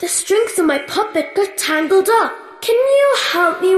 The strings of my puppet got tangled up. Can you help me